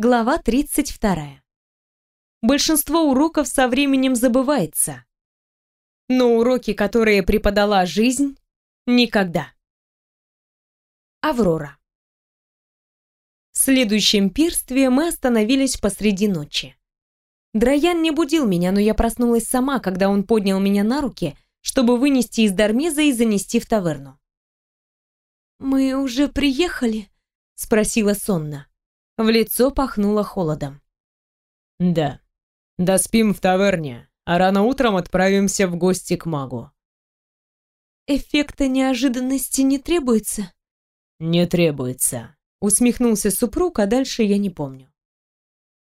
Глава 32. Большинство уроков со временем забывается. Но уроки, которые преподала жизнь, никогда. Аврора. В следующем пирстве мы остановились посреди ночи. Драян не будил меня, но я проснулась сама, когда он поднял меня на руки, чтобы вынести из Дармеза и занести в таверну. «Мы уже приехали?» — спросила сонно. В лицо пахнуло холодом. «Да. Доспим в таверне, а рано утром отправимся в гости к магу». «Эффекта неожиданности не требуется?» «Не требуется», — усмехнулся супруг, а дальше я не помню.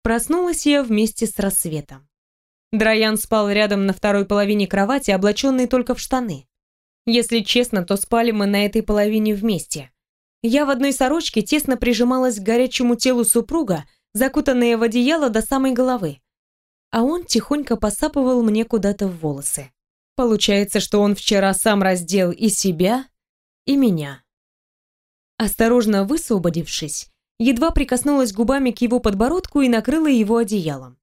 Проснулась я вместе с рассветом. Драян спал рядом на второй половине кровати, облаченный только в штаны. Если честно, то спали мы на этой половине вместе. Я в одной сорочке тесно прижималась к горячему телу супруга, закутанная в одеяло до самой головы. А он тихонько посапывал мне куда-то в волосы. Получается, что он вчера сам раздел и себя, и меня. Осторожно высвободившись, едва прикоснулась губами к его подбородку и накрыла его одеялом.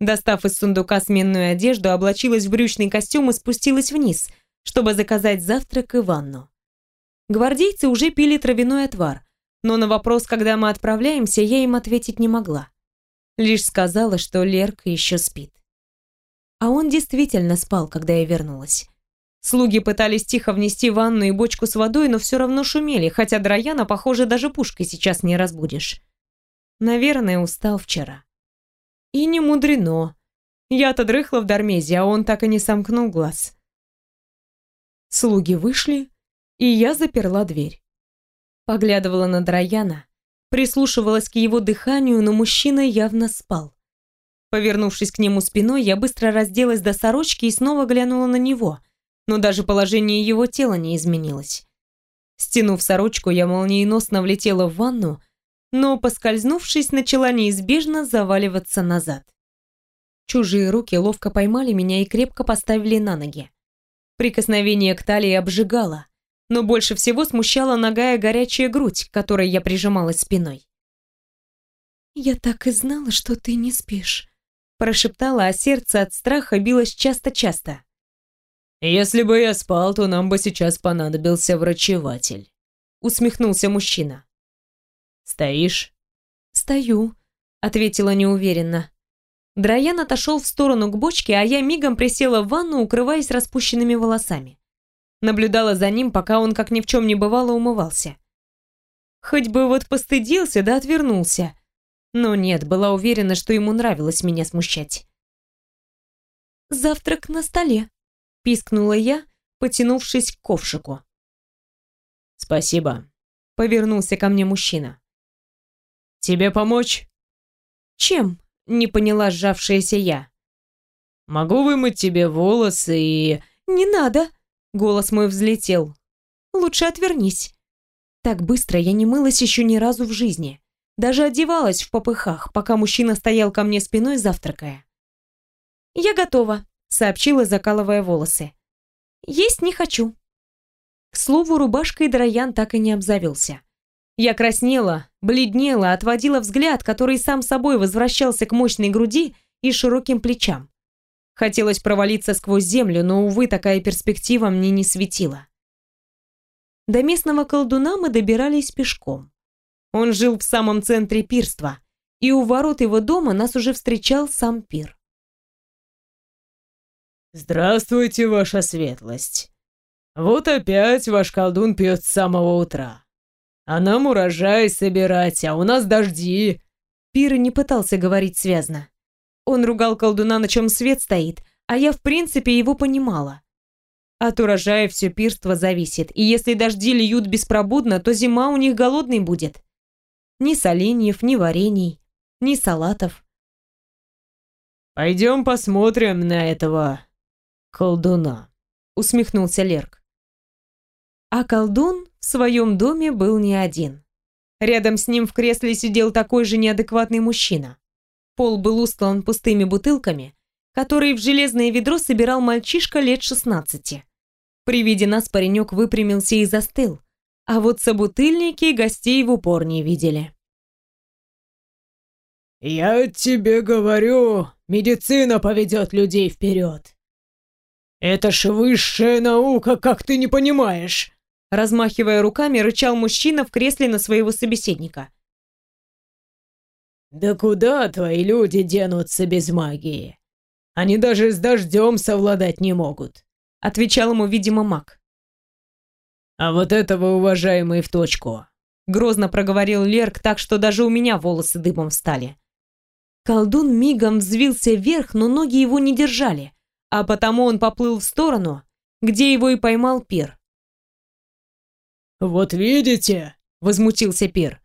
Достав из сундука сменную одежду, облачилась в брючный костюм и спустилась вниз, чтобы заказать завтрак и ванну. Гвардейцы уже пили травяной отвар, но на вопрос, когда мы отправляемся, я им ответить не могла. Лишь сказала, что Лерка еще спит. А он действительно спал, когда я вернулась. Слуги пытались тихо внести ванну и бочку с водой, но все равно шумели, хотя Драяна, похоже, даже пушкой сейчас не разбудишь. Наверное, устал вчера. И не мудрено. Я-то дрыхла в Дармезе, а он так и не сомкнул глаз. Слуги вышли, и я заперла дверь. Поглядывала на Драяна, прислушивалась к его дыханию, но мужчина явно спал. Повернувшись к нему спиной, я быстро разделась до сорочки и снова глянула на него, но даже положение его тела не изменилось. Стянув сорочку, я молниеносно влетела в ванну, но, поскользнувшись, начала неизбежно заваливаться назад. Чужие руки ловко поймали меня и крепко поставили на ноги. Прикосновение к талии обжигало, но больше всего смущала ногая горячая грудь, к которой я прижималась спиной. «Я так и знала, что ты не спишь», — прошептала, а сердце от страха билось часто-часто. «Если бы я спал, то нам бы сейчас понадобился врачеватель», — усмехнулся мужчина. «Стоишь?» «Стою», — ответила неуверенно. Драян отошел в сторону к бочке, а я мигом присела в ванну, укрываясь распущенными волосами наблюдала за ним, пока он, как ни в чем не бывало, умывался. Хоть бы вот постыдился да отвернулся. Но нет, была уверена, что ему нравилось меня смущать. «Завтрак на столе», — пискнула я, потянувшись к ковшику. «Спасибо», — повернулся ко мне мужчина. «Тебе помочь?» «Чем?» — не поняла сжавшаяся я. «Могу вымыть тебе волосы и...» «Не надо!» Голос мой взлетел. «Лучше отвернись». Так быстро я не мылась еще ни разу в жизни. Даже одевалась в попыхах, пока мужчина стоял ко мне спиной, завтракая. «Я готова», — сообщила, закалывая волосы. «Есть не хочу». К слову, рубашкой Драян так и не обзавелся. Я краснела, бледнела, отводила взгляд, который сам собой возвращался к мощной груди и широким плечам. Хотелось провалиться сквозь землю, но, увы, такая перспектива мне не светила. До местного колдуна мы добирались пешком. Он жил в самом центре пирства, и у ворот его дома нас уже встречал сам пир. «Здравствуйте, ваша светлость. Вот опять ваш колдун пьет с самого утра. А нам урожай собирать, а у нас дожди». Пир не пытался говорить связно. Он ругал колдуна, на чем свет стоит, а я в принципе его понимала. От урожая все пирство зависит, и если дожди льют беспробудно, то зима у них голодной будет. Ни соленьев, ни варений, ни салатов. «Пойдем посмотрим на этого колдуна», — усмехнулся Лерк. А колдун в своем доме был не один. Рядом с ним в кресле сидел такой же неадекватный мужчина. Пол был устлан пустыми бутылками, которые в железное ведро собирал мальчишка лет 16. При виде нас паренек выпрямился и застыл, а вот собутыльники гостей в упор не видели. «Я тебе говорю, медицина поведет людей вперед. Это ж высшая наука, как ты не понимаешь!» Размахивая руками, рычал мужчина в кресле на своего собеседника. «Да куда твои люди денутся без магии? Они даже с дождем совладать не могут», — отвечал ему, видимо, маг. «А вот этого, уважаемый, в точку», — грозно проговорил Лерк так, что даже у меня волосы дымом встали. Колдун мигом взвился вверх, но ноги его не держали, а потому он поплыл в сторону, где его и поймал Пир. «Вот видите?» — возмутился Пир.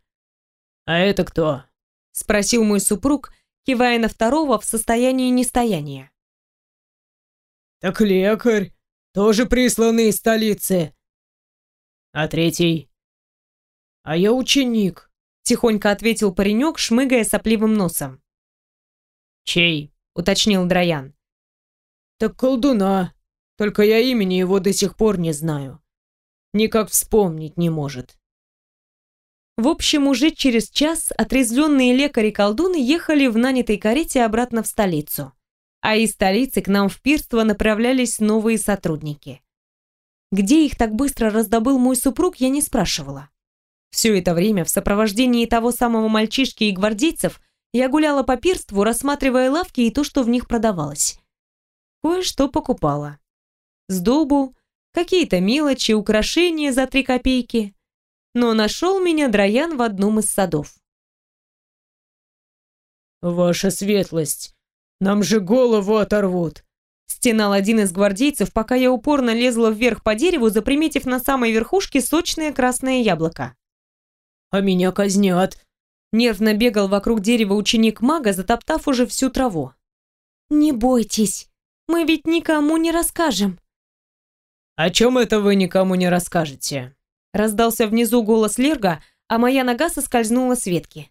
«А это кто?» — спросил мой супруг, кивая на второго в состоянии нестояния. «Так лекарь, тоже присланный из столицы. А третий?» «А я ученик», — тихонько ответил паренек, шмыгая сопливым носом. «Чей?» — уточнил Драян. «Так колдуна. Только я имени его до сих пор не знаю. Никак вспомнить не может». В общем, уже через час отрезвленные лекари-колдуны ехали в нанятой карете обратно в столицу. А из столицы к нам в пирство направлялись новые сотрудники. Где их так быстро раздобыл мой супруг, я не спрашивала. Все это время в сопровождении того самого мальчишки и гвардейцев я гуляла по пирству, рассматривая лавки и то, что в них продавалось. Кое-что покупала. Сдобу, какие-то мелочи, украшения за три копейки. Но нашел меня Драян в одном из садов. «Ваша светлость, нам же голову оторвут!» Стенал один из гвардейцев, пока я упорно лезла вверх по дереву, заприметив на самой верхушке сочное красное яблоко. «А меня казнят!» Нервно бегал вокруг дерева ученик мага, затоптав уже всю траву. «Не бойтесь, мы ведь никому не расскажем». «О чем это вы никому не расскажете?» Раздался внизу голос Лерга, а моя нога соскользнула с ветки.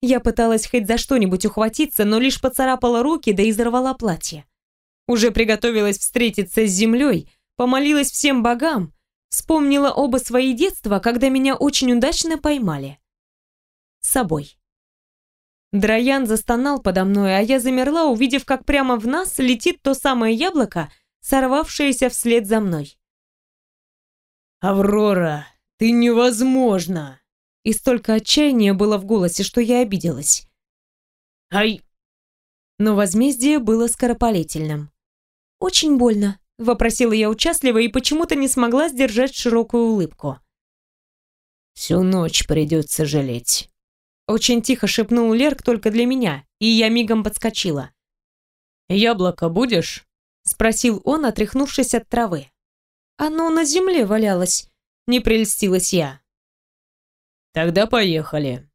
Я пыталась хоть за что-нибудь ухватиться, но лишь поцарапала руки, да и изорвала платье. Уже приготовилась встретиться с землей, помолилась всем богам, вспомнила оба свои детства, когда меня очень удачно поймали с собой. Драян застонал подо мной, а я замерла, увидев, как прямо в нас летит то самое яблоко, сорвавшееся вслед за мной. «Аврора, ты невозможна!» И столько отчаяния было в голосе, что я обиделась. «Ай!» Но возмездие было скоропалительным. «Очень больно», — вопросила я участливо и почему-то не смогла сдержать широкую улыбку. «Всю ночь придется жалеть». Очень тихо шепнул Лерк только для меня, и я мигом подскочила. «Яблоко будешь?» Спросил он, отряхнувшись от травы. «Оно на земле валялось», — не прельстилась я. «Тогда поехали.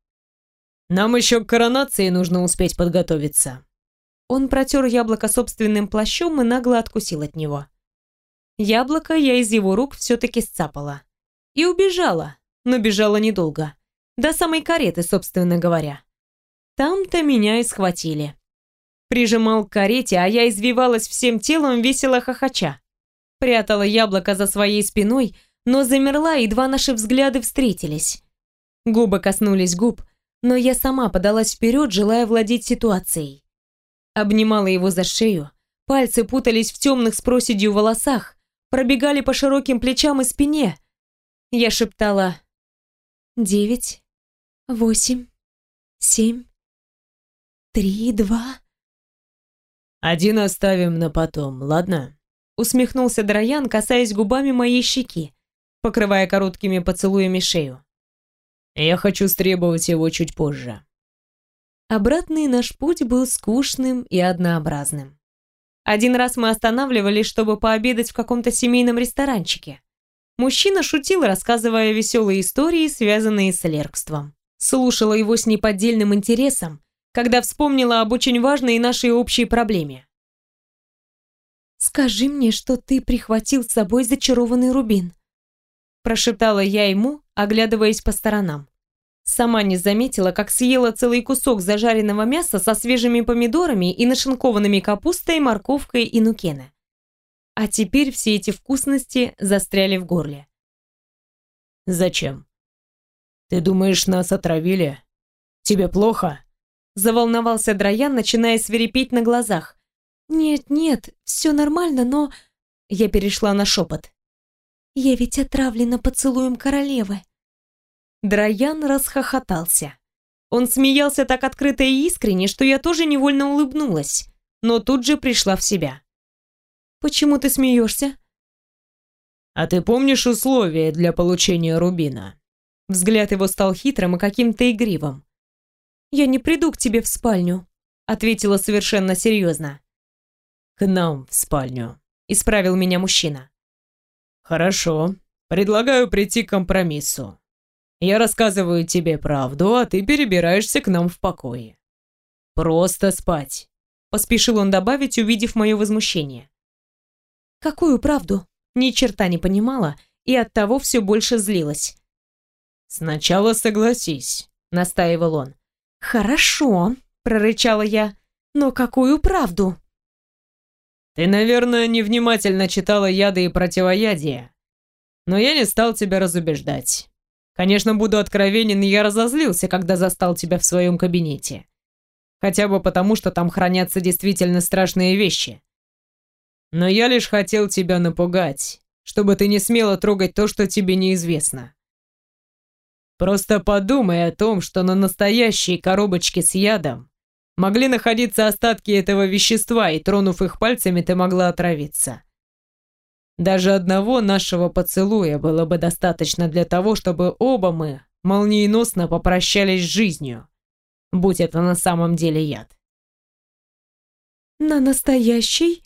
Нам еще к коронации нужно успеть подготовиться». Он протер яблоко собственным плащом и нагло откусил от него. Яблоко я из его рук все-таки сцапала. И убежала, но бежала недолго. До самой кареты, собственно говоря. Там-то меня и схватили. Прижимал к карете, а я извивалась всем телом, весело хохоча. Прятала яблоко за своей спиной, но замерла, едва наши взгляды встретились. Губы коснулись губ, но я сама подалась вперед, желая владеть ситуацией. Обнимала его за шею, пальцы путались в темных с проседью волосах, пробегали по широким плечам и спине. Я шептала «Девять, восемь, семь, три, два...» «Один оставим на потом, ладно?» Усмехнулся Драян, касаясь губами моей щеки, покрывая короткими поцелуями шею. «Я хочу стребовать его чуть позже». Обратный наш путь был скучным и однообразным. Один раз мы останавливались, чтобы пообедать в каком-то семейном ресторанчике. Мужчина шутил, рассказывая веселые истории, связанные с леркством слушала его с неподдельным интересом, когда вспомнила об очень важной нашей общей проблеме. «Скажи мне, что ты прихватил с собой зачарованный рубин», прошептала я ему, оглядываясь по сторонам. Сама не заметила, как съела целый кусок зажаренного мяса со свежими помидорами и нашинкованными капустой, морковкой и нукена. А теперь все эти вкусности застряли в горле. «Зачем?» «Ты думаешь, нас отравили? Тебе плохо?» Заволновался Драян, начиная свирепеть на глазах. «Нет, нет, все нормально, но...» Я перешла на шепот. «Я ведь отравлена поцелуем королевы». Драян расхохотался. Он смеялся так открыто и искренне, что я тоже невольно улыбнулась, но тут же пришла в себя. «Почему ты смеешься?» «А ты помнишь условия для получения рубина?» Взгляд его стал хитрым и каким-то игривым. «Я не приду к тебе в спальню», — ответила совершенно серьезно. «К нам в спальню», — исправил меня мужчина. «Хорошо. Предлагаю прийти к компромиссу. Я рассказываю тебе правду, а ты перебираешься к нам в покое. Просто спать», — поспешил он добавить, увидев мое возмущение. «Какую правду?» Ни черта не понимала и оттого все больше злилась. «Сначала согласись», — настаивал он. «Хорошо», — прорычала я. «Но какую правду?» «Ты, наверное, невнимательно читала яды и противоядия. Но я не стал тебя разубеждать. Конечно, буду откровенен, я разозлился, когда застал тебя в своем кабинете. Хотя бы потому, что там хранятся действительно страшные вещи. Но я лишь хотел тебя напугать, чтобы ты не смела трогать то, что тебе неизвестно. Просто подумай о том, что на настоящей коробочке с ядом могли находиться остатки этого вещества, и тронув их пальцами, ты могла отравиться. Даже одного нашего поцелуя было бы достаточно для того, чтобы оба мы молниеносно попрощались с жизнью, будь это на самом деле яд. «На настоящий?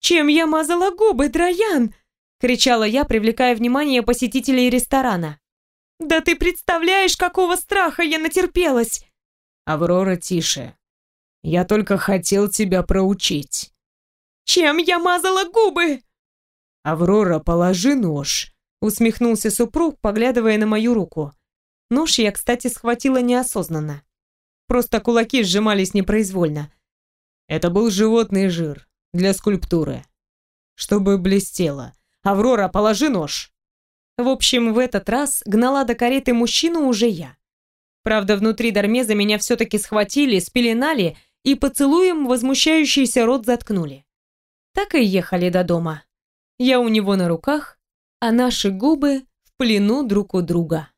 Чем я мазала губы, Драян?» — кричала я, привлекая внимание посетителей ресторана. «Да ты представляешь, какого страха я натерпелась!» «Аврора, тише. Я только хотел тебя проучить». «Чем я мазала губы?» «Аврора, положи нож», — усмехнулся супруг, поглядывая на мою руку. Нож я, кстати, схватила неосознанно. Просто кулаки сжимались непроизвольно. Это был животный жир для скульптуры. Чтобы блестело. «Аврора, положи нож!» В общем, в этот раз гнала до кареты мужчину уже я. Правда, внутри Дармеза меня все-таки схватили, спеленали и поцелуем возмущающийся рот заткнули. Так и ехали до дома. Я у него на руках, а наши губы в плену друг у друга.